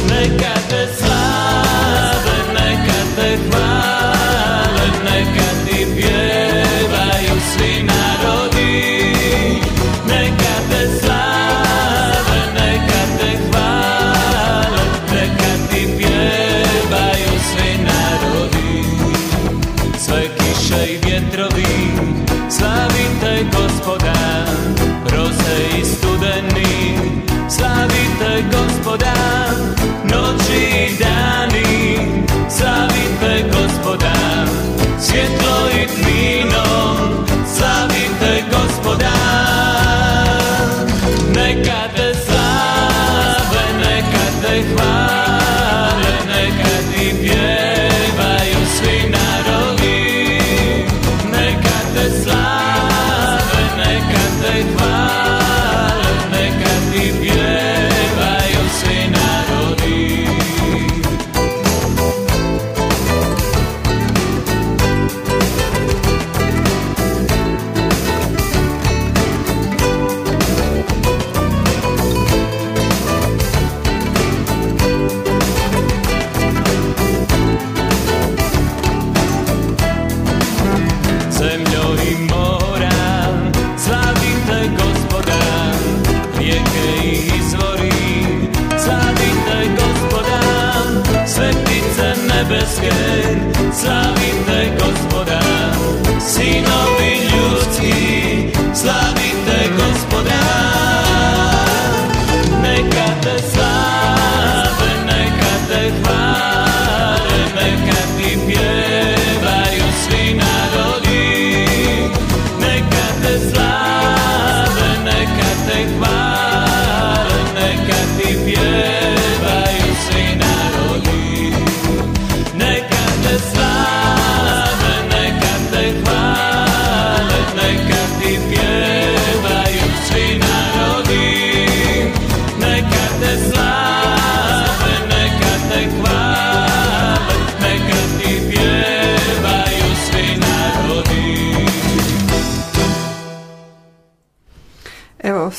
neka te slave, neka te hvale, neka ti pjevaju svi narodi, neka te slave, neka te hvale, neka ti pjevaju svi narodi. Sve kiše i vjetrovi, slavite gospoda, roze i studeni, slavite gospoda, noći i dani, slavite gospoda, svjetlo i tmino,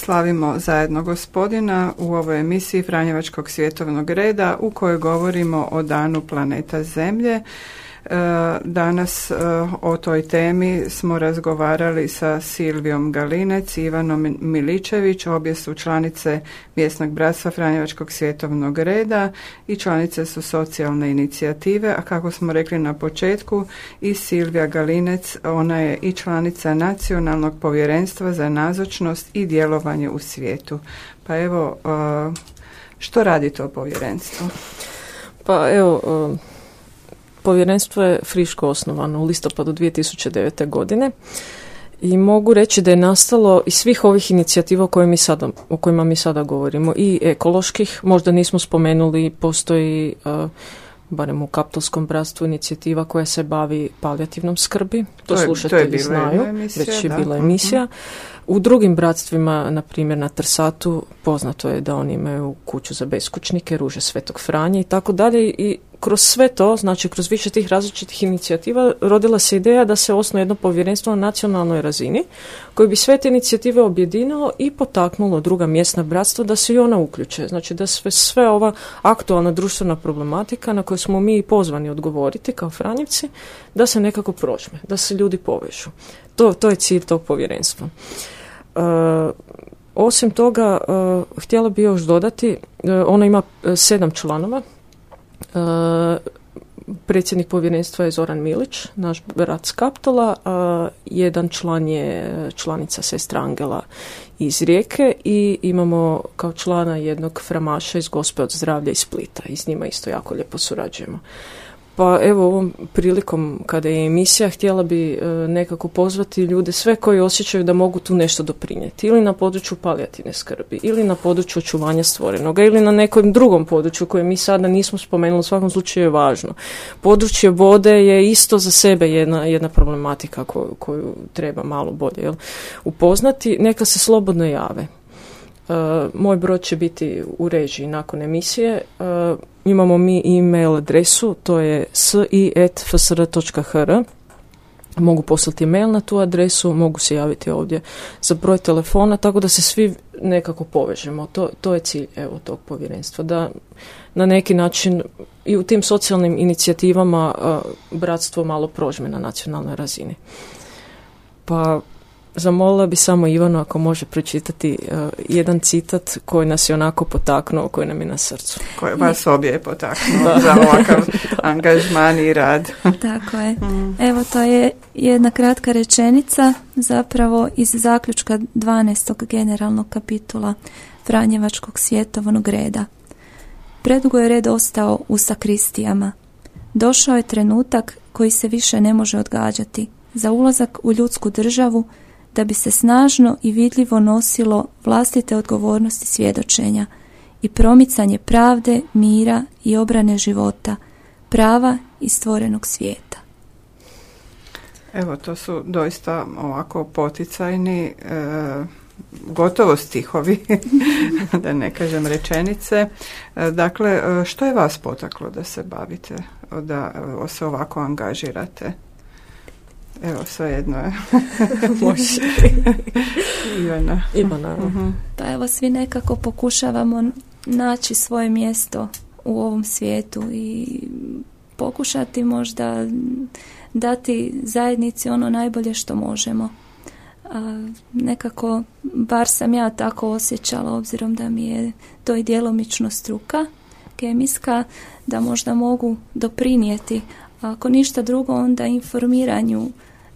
slavimo zajedno gospodina u ovoj emisiji Franjevačkog svjetovnog reda u kojoj govorimo o danu planeta Zemlje. E, Danas e, o toj temi smo razgovarali sa Silvijom Galinec i Ivanom Miličević, obje su članice Mjesnog bratstva Franjevačkog svjetovnog reda i članice su socijalne inicijative, a kako smo rekli na početku i Silvija Galinec, ona je i članica Nacionalnog povjerenstva za nazočnost i djelovanje u svijetu. Pa evo, e, što radi to povjerenstvo? Pa evo, povjerenstvo je friško osnovano u listopadu 2009. godine i mogu reći da je nastalo iz svih ovih inicijativa o kojima mi sada, o kojima mi sada govorimo i ekoloških, možda nismo spomenuli, postoji uh, barem u Kaptolskom bratstvu inicijativa koja se bavi palijativnom skrbi. To, To slušatelji znaju, emisija, već je da. bila Mhm. emisija. U drugim bratstvima, na primjer na Trsatu, poznato je da oni imaju kuću za beskućnike, ruže Svetog Franje i tako dalje i kroz sve to, znači kroz više tih različitih inicijativa, rodila se ideja da se osnuje jedno povjerenstvo na nacionalnoj razini koje bi sve te inicijative objedinilo i potaknulo druga mjesna bratstva da se i ona uključe. Znači da sve, sve ova aktualna društvena problematika na koju smo mi pozvani odgovoriti kao Franjevci, da se nekako prožme, da se ljudi povežu. To, to je cilj tog povjerenstva. E, osim toga, e, htjela bi još dodati, e, ona ima sedam članova. E, predsjednik povjerenstva je Zoran Milić, naš brat s Kaptola, a jedan član je članica sestra Angela iz Rijeke i imamo kao člana jednog framaša iz Gospe od zdravlja iz Splita i s njima isto jako lijepo surađujemo. Pa evo ovom prilikom kada je emisija htjela bi e, nekako pozvati ljude sve koji osjećaju da mogu tu nešto doprinijeti ili na području palijativne skrbi ili na području očuvanja stvorenoga ili na nekom drugom području koje mi sada nismo spomenuli u svakom slučaju je važno. Područje vode je isto za sebe jedna, jedna problematika koju, koju treba malo bolje jel, upoznati. Neka se slobodno jave. Uh, moj broj će biti u režiji nakon emisije. Uh, imamo mi e-mail adresu, to je si.fsr.hr. Mogu poslati mail na tu adresu, mogu se javiti ovdje za broj telefona, tako da se svi nekako povežemo. To, to je cilj evo, tog povjerenstva, da na neki način i u tim socijalnim inicijativama uh, bratstvo malo prožme na nacionalnoj razini. Pa Zamolila bi samo Ivanu ako može pročitati uh, jedan citat koji nas je onako potaknuo, koji nam je na srcu. Koji vas obje je potaknuo za ovakav [laughs] angažman i rad. Tako je. Evo to je jedna kratka rečenica zapravo iz zaključka 12. generalnog kapitula Franjevačkog svjetovnog reda. Predugo je red ostao u sakristijama. Došao je trenutak koji se više ne može odgađati za ulazak u ljudsku državu da bi se snažno i vidljivo nosilo vlastite odgovornosti svjedočenja i promicanje pravde, mira i obrane života, prava i stvorenog svijeta. Evo, to su doista ovako poticajni, e, gotovo stihovi, [laughs] da ne kažem rečenice. E, dakle, e, što je vas potaklo da se bavite, da se ovako angažirate? Evo, svejedno je. [laughs] Može. Ivana. Ivana. Mhm. Pa evo svi nekako pokušavamo naći svoje mjesto u ovom svijetu i pokušati možda dati zajednici ono najbolje što možemo. A, nekako, bar sam ja tako osjećala, obzirom da mi je to i djelomično struka kemijska, da možda mogu doprinijeti, ako ništa drugo, onda informiranju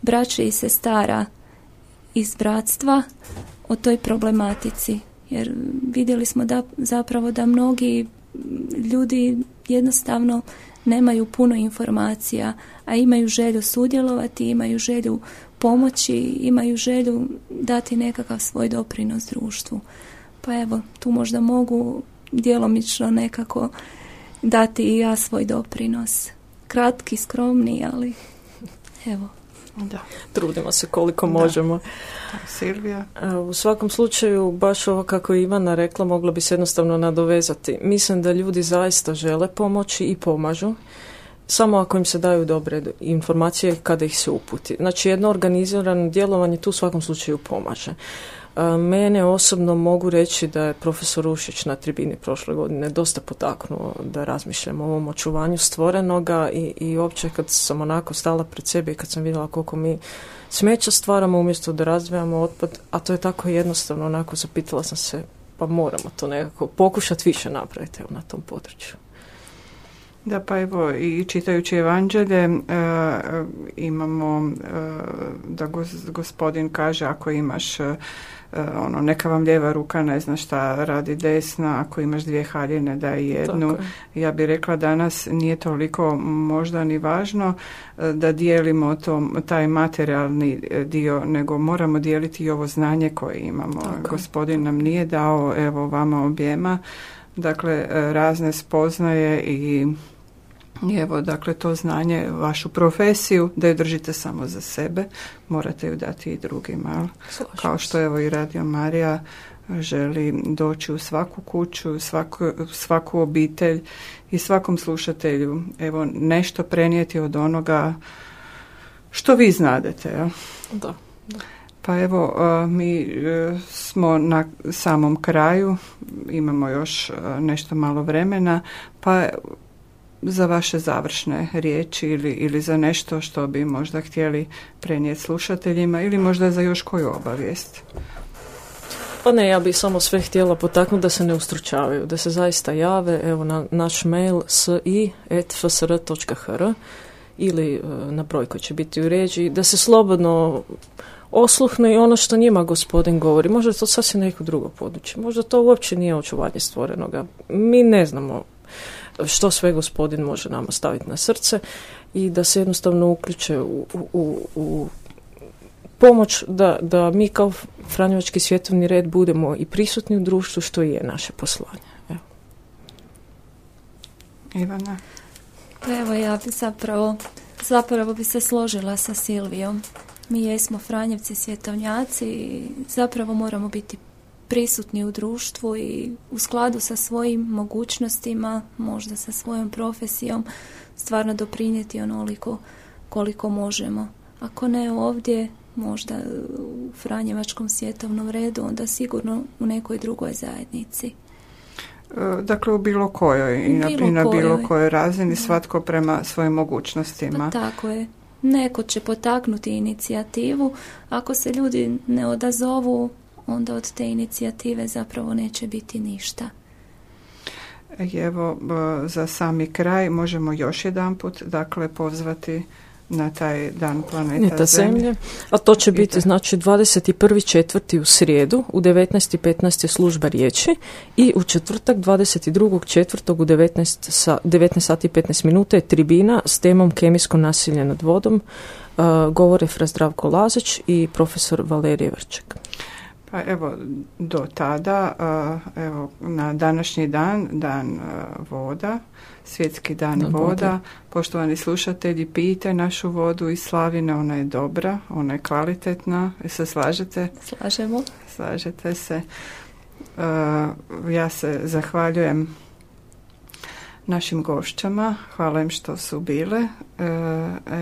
braće i sestara iz bratstva o toj problematici. Jer vidjeli smo da zapravo da mnogi ljudi jednostavno nemaju puno informacija, a imaju želju sudjelovati, imaju želju pomoći, imaju želju dati nekakav svoj doprinos društvu. Pa evo, tu možda mogu djelomično nekako dati i ja svoj doprinos. Kratki, skromni, ali evo. Da. Trudimo se koliko Da. možemo. Silvija? E, U svakom slučaju, baš ovo kako je Ivana rekla, moglo bi se jednostavno nadovezati. Mislim da ljudi zaista žele pomoći i pomažu, samo ako im se daju dobre informacije kada ih se uputi. Znači, jedno organizirano djelovanje tu u svakom slučaju pomaže. Mene osobno mogu reći da je profesor Ušić na tribini prošle godine dosta potaknuo da razmišljam o ovom očuvanju stvorenoga i, i uopće kad sam onako stala pred sebe i kad sam vidjela koliko mi smeća stvaramo umjesto da razdvajamo otpad, a to je tako jednostavno, onako zapitala sam se pa moramo to nekako pokušati više napraviti na tom području. Da, pa evo i čitajući evanđelje e, imamo e, da gos- gospodin kaže ako imaš e, ono neka vam lijeva ruka ne zna šta radi desna, ako imaš dvije haljine daj jednu. Tako. Ja bih rekla danas nije toliko možda ni važno e, da dijelimo to, taj materijalni e, dio, nego moramo dijeliti i ovo znanje koje imamo. Tako. Gospodin nam nije dao, evo vama objema, dakle e, razne spoznaje i i evo, dakle, to znanje, vašu profesiju, da ju držite samo za sebe, morate ju dati i drugima. Kao što evo i Radio Marija želi doći u svaku kuću, svaku, svaku obitelj i svakom slušatelju. Evo, nešto prenijeti od onoga što vi znadete. Jel? Da. Pa evo, mi e, smo na samom kraju, imamo još a, nešto malo vremena, pa za vaše završne riječi ili, ili za nešto što bi možda htjeli prenijeti slušateljima ili možda za još koju obavijest. Pa ne, ja bih samo sve htjela potaknuti da se ne ustručavaju, da se zaista jave, evo na naš mail si.fsr.hr ili e, na broj koji će biti u ređi, da se slobodno osluhne i ono što njima gospodin govori. Možda je to sasvim neko drugo područje, možda to uopće nije očuvanje stvorenoga. Mi ne znamo što sve gospodin može nama staviti na srce i da se jednostavno uključe u, u, u pomoć da, da mi kao Franjevački svjetovni red budemo i prisutni u društvu što i je naše poslanje. Evo. Ivana. Pa evo ja bi zapravo, zapravo bi se složila sa Silvijom. Mi jesmo Franjevci svjetovnjaci i zapravo moramo biti prisutni u društvu i u skladu sa svojim mogućnostima, možda sa svojom profesijom, stvarno doprinijeti onoliko koliko možemo. Ako ne ovdje, možda u Franjevačkom svjetovnom redu, onda sigurno u nekoj drugoj zajednici. E, dakle, u bilo kojoj i na, i na bilo kojoj razini, svatko prema svojim mogućnostima. Pa tako je. Neko će potaknuti inicijativu. Ako se ljudi ne odazovu, onda od te inicijative zapravo neće biti ništa. Evo, za sami kraj možemo još jedan put dakle pozvati na taj dan planeta Zemlje. A to će biti znači 21. četvrti u srijedu u 19.15 je služba riječi i u četvrtak 22. četvrtog u 19, sa, 19 sati 15 minuta je tribina s temom kemijsko nasilje nad vodom. Uh, govore Fra Zdravko Lazić i profesor Valerije Vrček. Pa evo, do tada, evo, na današnji dan, dan voda, svjetski dan voda, poštovani slušatelji, pijte našu vodu iz Slavine, ona je dobra, ona je kvalitetna, se slažete? Slažemo. Slažete se. Ja se zahvaljujem našim gošćama, hvala im što su bile. E,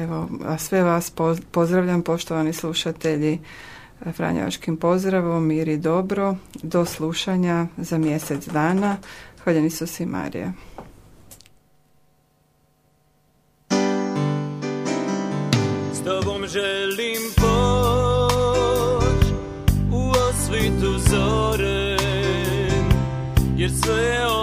evo, a sve vas pozdravljam, poštovani slušatelji, Franjevačkim pozdravom, mir i dobro, do slušanja za mjesec dana. Hvaljeni su si Marija. S tobom želim poć u osvitu zore, jer sve ovo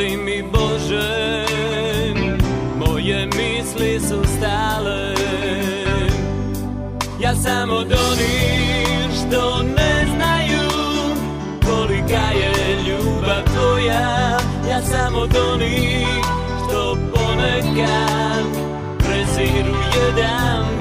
Pomozi mi Bože Moje misli su stale. Ja samo od onih što ne znaju Kolika je ljubav tvoja. Ja samo od onih što ponekad Preziru jedan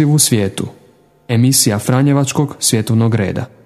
Poziv u svijetu. Emisija Franjevačkog svjetovnog reda.